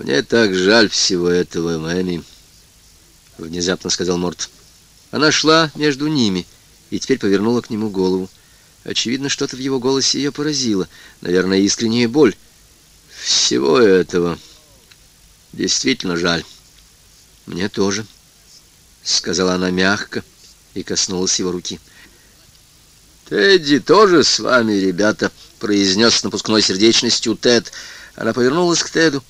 «Мне так жаль всего этого, Мэми», — внезапно сказал Морт. Она шла между ними и теперь повернула к нему голову. Очевидно, что-то в его голосе ее поразило. Наверное, искренняя боль. «Всего этого действительно жаль. Мне тоже», — сказала она мягко и коснулась его руки. «Тедди тоже с вами, ребята», — произнес с напускной сердечностью Тед. Она повернулась к Теду.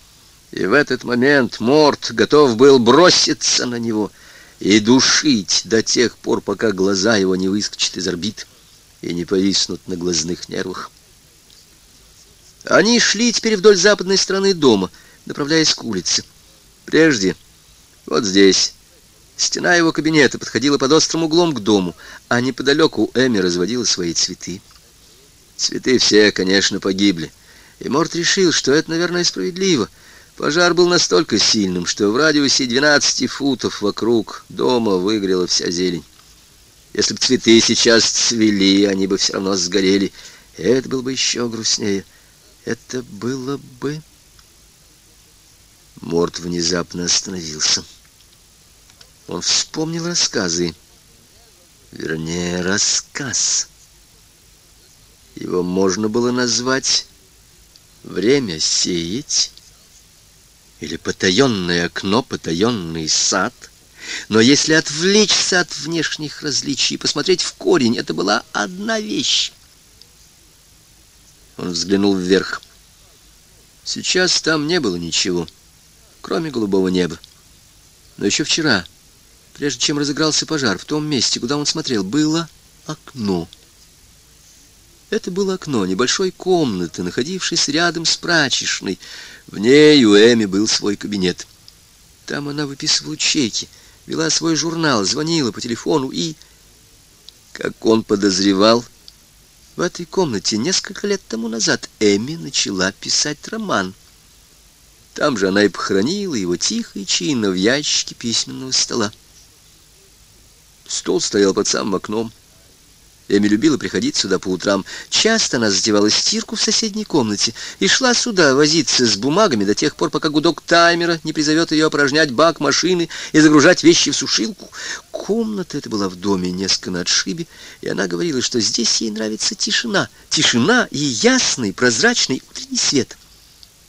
И в этот момент Морт готов был броситься на него и душить до тех пор, пока глаза его не выскочат из орбит и не повиснут на глазных нервах. Они шли теперь вдоль западной стороны дома, направляясь к улице. Прежде, вот здесь, стена его кабинета подходила под острым углом к дому, а неподалеку Эми разводила свои цветы. Цветы все, конечно, погибли, и Морт решил, что это, наверное, справедливо — Пожар был настолько сильным, что в радиусе 12 футов вокруг дома выгорела вся зелень. Если бы цветы сейчас цвели, они бы все равно сгорели. Это было бы еще грустнее. Это было бы... Морт внезапно остановился. Он вспомнил рассказы. Вернее, рассказ. Его можно было назвать «Время сеять» или потаенное окно, потаенный сад. Но если отвлечься от внешних различий и посмотреть в корень, это была одна вещь. Он взглянул вверх. Сейчас там не было ничего, кроме голубого неба. Но еще вчера, прежде чем разыгрался пожар, в том месте, куда он смотрел, было окно. Это было окно небольшой комнаты, находившейся рядом с прачечной. В ней у Эми был свой кабинет. Там она выписывала чеки, вела свой журнал, звонила по телефону и... Как он подозревал, в этой комнате несколько лет тому назад Эми начала писать роман. Там же она и похоронила его тихо и чинно в ящике письменного стола. Стол стоял под самым окном. Эми любила приходить сюда по утрам. Часто она затевала стирку в соседней комнате и шла сюда возиться с бумагами до тех пор, пока гудок таймера не призовет ее опорожнять бак машины и загружать вещи в сушилку. Комната эта была в доме несколько на отшибе, и она говорила, что здесь ей нравится тишина. Тишина и ясный, прозрачный утренний свет.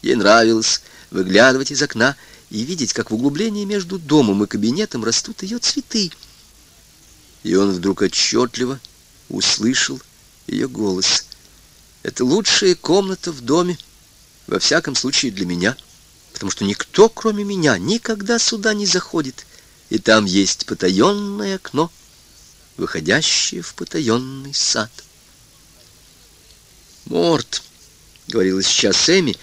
Ей нравилось выглядывать из окна и видеть, как в углублении между домом и кабинетом растут ее цветы. И он вдруг отчетливо услышал ее голос. «Это лучшая комната в доме, во всяком случае для меня, потому что никто, кроме меня, никогда сюда не заходит, и там есть потаенное окно, выходящее в потаенный сад». «Морт», — говорила сейчас Эми,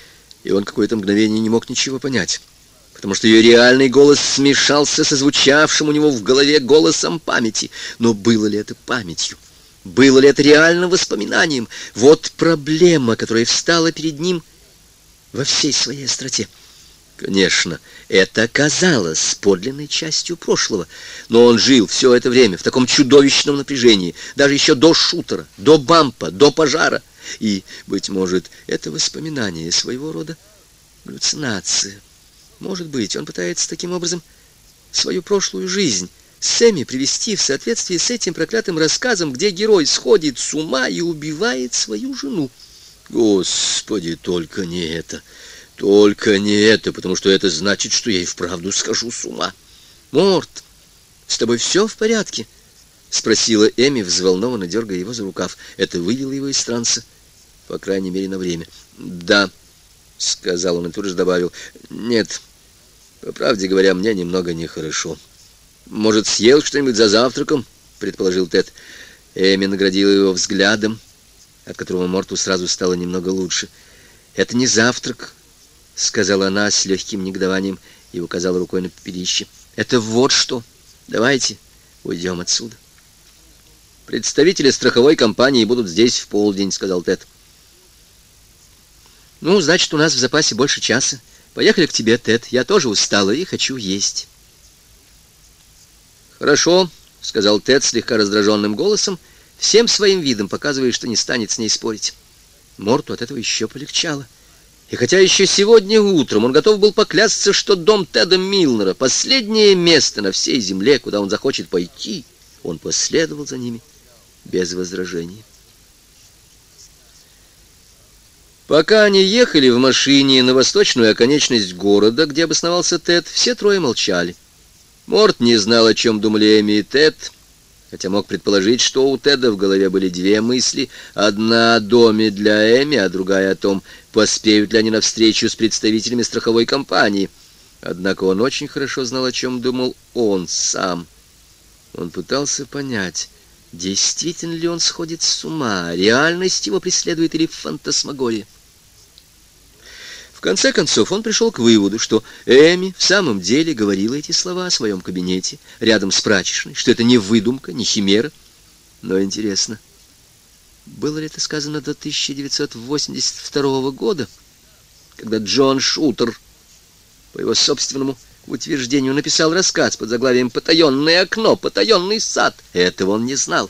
и он какое-то мгновение не мог ничего понять потому что ее реальный голос смешался со звучавшим у него в голове голосом памяти. Но было ли это памятью? Было ли это реальным воспоминанием? Вот проблема, которая встала перед ним во всей своей остроте. Конечно, это оказалось подлинной частью прошлого, но он жил все это время в таком чудовищном напряжении, даже еще до шутера, до бампа, до пожара. И, быть может, это воспоминание своего рода галлюцинация. Может быть, он пытается таким образом свою прошлую жизнь Сэмми привести в соответствии с этим проклятым рассказом, где герой сходит с ума и убивает свою жену. Господи, только не это, только не это, потому что это значит, что я и вправду схожу с ума. Морт, с тобой все в порядке? Спросила Эми, взволнованно дергая его за рукав. Это вывело его из транса, по крайней мере, на время. Да, сказал он и тут же добавил. Нет, по правде говоря, мне немного нехорошо. «Может, съел что-нибудь за завтраком?» — предположил Тед. Эми наградила его взглядом, от которого Морту сразу стало немного лучше. «Это не завтрак», — сказала она с легким негодованием и указала рукой на пепелище. «Это вот что. Давайте уйдем отсюда». «Представители страховой компании будут здесь в полдень», — сказал Тед. «Ну, значит, у нас в запасе больше часа. Поехали к тебе, Тед. Я тоже устала и хочу есть». «Хорошо», — сказал Тед слегка раздраженным голосом, всем своим видом показывая, что не станет с ней спорить. Морту от этого еще полегчало. И хотя еще сегодня утром он готов был поклясться, что дом Теда Милнера — последнее место на всей земле, куда он захочет пойти, он последовал за ними без возражений. Пока они ехали в машине на восточную оконечность города, где обосновался Тед, все трое молчали. Морт не знал, о чем думали Эми и Тед, хотя мог предположить, что у Теда в голове были две мысли. Одна о доме для Эми, а другая о том, поспеют ли они на встречу с представителями страховой компании. Однако он очень хорошо знал, о чем думал он сам. Он пытался понять, действительно ли он сходит с ума, реальность его преследует или фантасмагория. В конце концов, он пришел к выводу, что Эми в самом деле говорила эти слова о своем кабинете, рядом с прачечной, что это не выдумка, не химера. Но интересно, было ли это сказано до 1982 года, когда Джон Шутер, по его собственному утверждению, написал рассказ под заглавием «Потаенное окно», «Потаенный сад». Этого он не знал.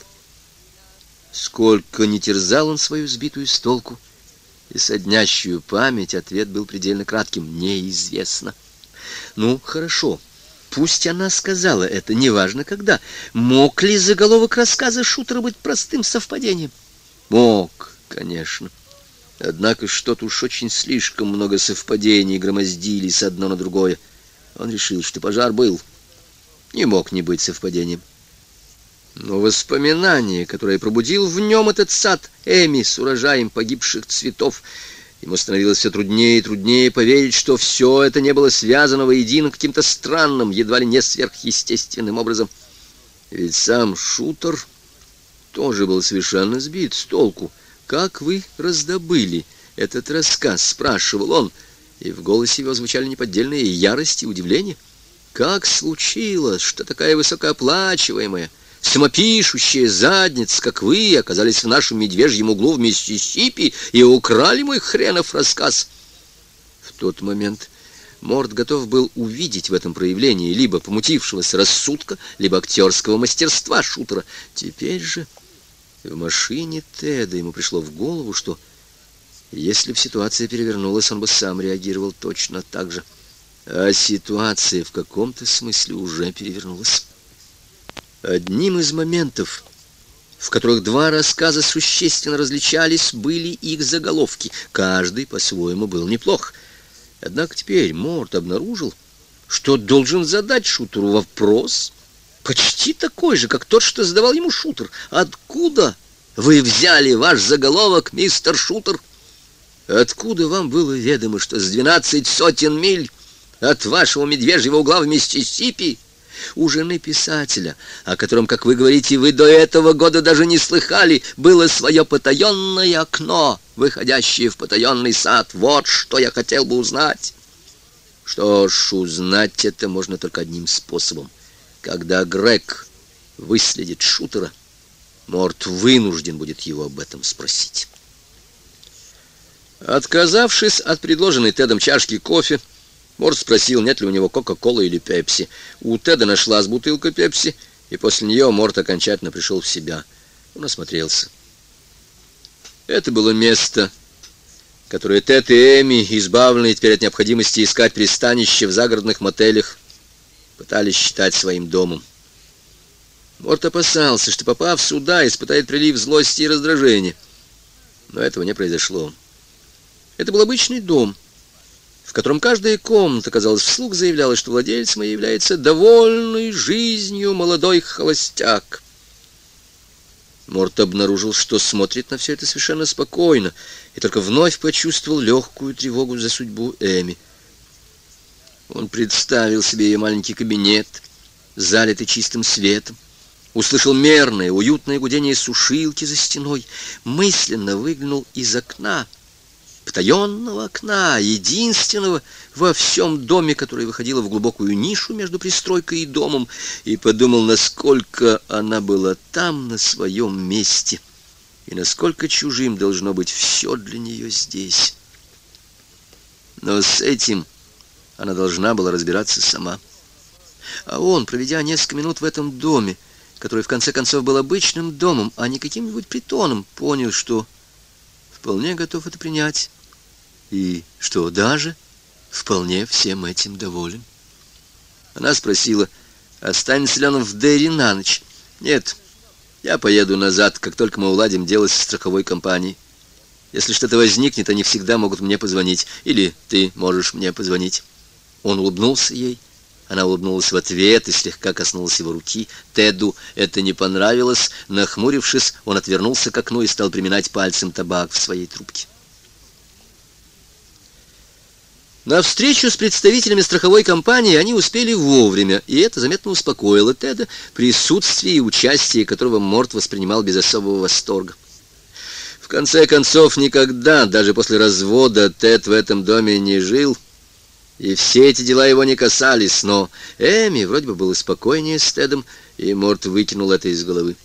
Сколько не терзал он свою сбитую с толку, и соднящую память ответ был предельно кратким «неизвестно». Ну, хорошо, пусть она сказала это, неважно когда. Мог ли заголовок рассказа шутера быть простым совпадением? Мог, конечно. Однако что-то уж очень слишком много совпадений громоздились одно на другое. Он решил, что пожар был. Не мог не быть совпадением. Но воспоминание, которое пробудил в нем этот сад Эми с урожаем погибших цветов, ему становилось все труднее и труднее поверить, что все это не было связано воедино каким-то странным, едва ли не сверхъестественным образом. Ведь сам шутер тоже был совершенно сбит с толку. «Как вы раздобыли этот рассказ?» — спрашивал он, и в голосе его звучали неподдельные ярость и удивление. «Как случилось, что такая высокооплачиваемая...» самопишущая задница, как вы, оказались в нашем медвежьем углу в Миссисипи и украли мой хренов рассказ. В тот момент Морд готов был увидеть в этом проявлении либо помутившегося рассудка, либо актерского мастерства шутера. Теперь же в машине Теда ему пришло в голову, что если бы ситуация перевернулась, он бы сам реагировал точно так же. А ситуация в каком-то смысле уже перевернулась. Одним из моментов, в которых два рассказа существенно различались, были их заголовки. Каждый по-своему был неплох. Однако теперь Морт обнаружил, что должен задать шутеру вопрос, почти такой же, как тот, что задавал ему шутер. «Откуда вы взяли ваш заголовок, мистер Шутер? Откуда вам было ведомо, что с двенадцать сотен миль от вашего медвежьего угла в Миссисипи у жены писателя, о котором, как вы говорите, вы до этого года даже не слыхали, было свое потаенное окно, выходящее в потаенный сад. Вот что я хотел бы узнать. Что ж, узнать это можно только одним способом. Когда Грег выследит шутера, Морт вынужден будет его об этом спросить. Отказавшись от предложенной Тедом чашки кофе, Морд спросил, нет ли у него Кока-Колы или Пепси. У Теда нашлась бутылка Пепси, и после нее Морд окончательно пришел в себя. Он осмотрелся. Это было место, которое Тед и Эми, избавленные теперь от необходимости искать пристанище в загородных мотелях, пытались считать своим домом. Морт опасался, что, попав сюда, испытает прилив злости и раздражения. Но этого не произошло. Это был обычный дом — в котором каждая комната, казалось, вслух заявляла, что владельцем ее является довольный жизнью молодой холостяк. Морт обнаружил, что смотрит на все это совершенно спокойно, и только вновь почувствовал легкую тревогу за судьбу Эми. Он представил себе ее маленький кабинет, залитый чистым светом, услышал мерное, уютное гудение сушилки за стеной, мысленно выглянул из окна — потаенного окна, единственного во всем доме, которое выходило в глубокую нишу между пристройкой и домом, и подумал, насколько она была там, на своем месте, и насколько чужим должно быть все для нее здесь. Но с этим она должна была разбираться сама. А он, проведя несколько минут в этом доме, который в конце концов был обычным домом, а не каким-нибудь притоном, понял, что вполне готов это принять и что даже вполне всем этим доволен. Она спросила, останется ли он в Дерри на ночь. Нет, я поеду назад, как только мы уладим дело со страховой компанией. Если что-то возникнет, они всегда могут мне позвонить. Или ты можешь мне позвонить. Он улыбнулся ей. Она улыбнулась в ответ и слегка коснулась его руки. Теду это не понравилось. Нахмурившись, он отвернулся к окну и стал приминать пальцем табак в своей трубке. На встречу с представителями страховой компании они успели вовремя, и это заметно успокоило Теда, присутствие и участие которого Морт воспринимал без особого восторга. В конце концов, никогда, даже после развода, Тед в этом доме не жил, и все эти дела его не касались, но Эми вроде бы было спокойнее с Тедом, и Морт выкинул это из головы.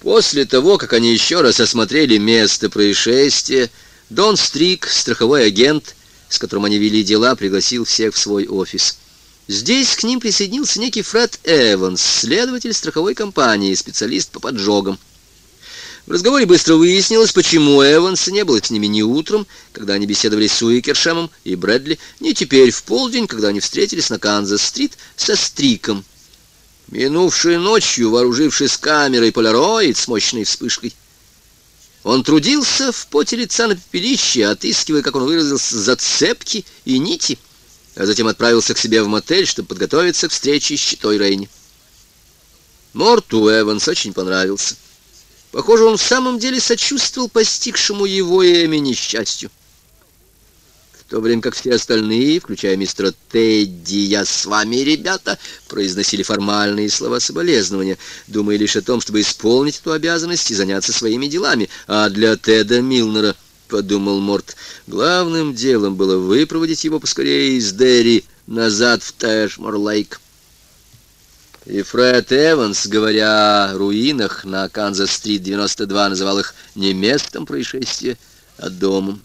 После того, как они еще раз осмотрели место происшествия, Дон Стрик, страховой агент, с которым они вели дела, пригласил всех в свой офис. Здесь к ним присоединился некий Фред Эванс, следователь страховой компании, специалист по поджогам. В разговоре быстро выяснилось, почему Эванса не было с ними ни утром, когда они беседовали с Уикершемом и Брэдли, ни теперь в полдень, когда они встретились на Канзас-стрит со Стриком. Минувшей ночью, вооружившись камерой полароид с мощной вспышкой, он трудился в поте лица на пепелище, отыскивая, как он выразился, зацепки и нити, а затем отправился к себе в мотель, чтобы подготовиться к встрече с щитой Рейни. Морту Эванс очень понравился. Похоже, он в самом деле сочувствовал постигшему его и Эми несчастью в то время как все остальные, включая мистера Тедди, «Я с вами, ребята», произносили формальные слова соболезнования, думая лишь о том, чтобы исполнить эту обязанность и заняться своими делами. А для Теда Милнера, подумал Морт, главным делом было выпроводить его поскорее из Дерри назад в Тэшмор-Лейк. И Фред Эванс, говоря о руинах на Канзас-стрит 92, называл их не местом происшествия, а домом.